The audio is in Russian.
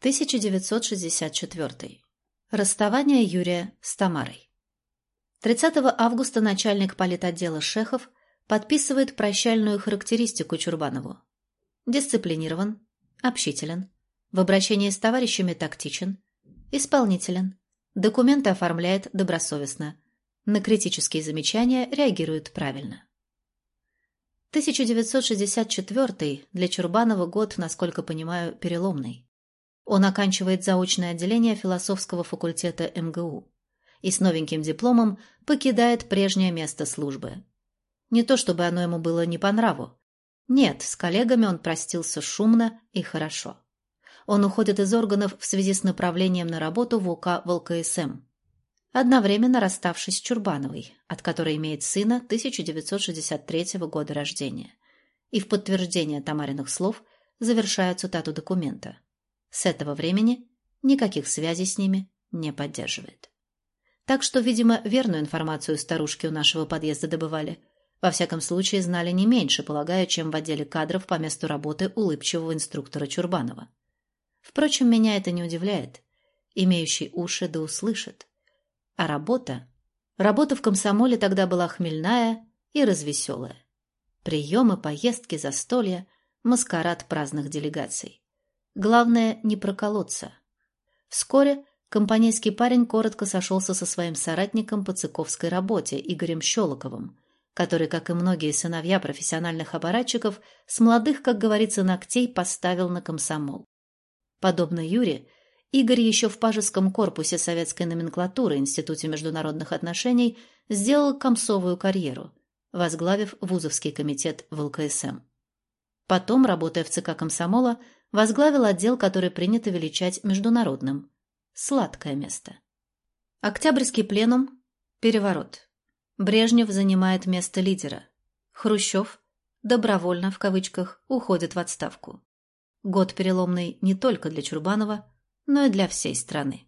1964. Расставание Юрия с Тамарой. 30 августа начальник политотдела Шехов подписывает прощальную характеристику Чурбанову. Дисциплинирован, общителен, в обращении с товарищами тактичен, исполнителен, документы оформляет добросовестно, на критические замечания реагирует правильно. 1964 для Чурбанова год, насколько понимаю, переломный. Он оканчивает заочное отделение философского факультета МГУ и с новеньким дипломом покидает прежнее место службы. Не то чтобы оно ему было не по нраву. Нет, с коллегами он простился шумно и хорошо. Он уходит из органов в связи с направлением на работу в УК ВЛКСМ, одновременно расставшись с Чурбановой, от которой имеет сына 1963 года рождения. И в подтверждение Тамариных слов завершаю цитату документа – с этого времени никаких связей с ними не поддерживает. Так что, видимо, верную информацию старушки у нашего подъезда добывали. Во всяком случае, знали не меньше, полагаю, чем в отделе кадров по месту работы улыбчивого инструктора Чурбанова. Впрочем, меня это не удивляет. Имеющий уши да услышит. А работа? Работа в комсомоле тогда была хмельная и развеселая. Приемы, поездки, застолья, маскарад праздных делегаций. Главное, не проколоться. Вскоре компанейский парень коротко сошелся со своим соратником по цыковской работе Игорем Щелоковым, который, как и многие сыновья профессиональных аппаратчиков, с молодых, как говорится, ногтей поставил на комсомол. Подобно Юре, Игорь еще в пажеском корпусе советской номенклатуры Институте международных отношений сделал комсовую карьеру, возглавив вузовский комитет в ЛКСМ. Потом, работая в ЦК комсомола, возглавил отдел, который принято величать международным. Сладкое место. Октябрьский пленум. Переворот. Брежнев занимает место лидера. Хрущев, добровольно, в кавычках, уходит в отставку. Год переломный не только для Чурбанова, но и для всей страны.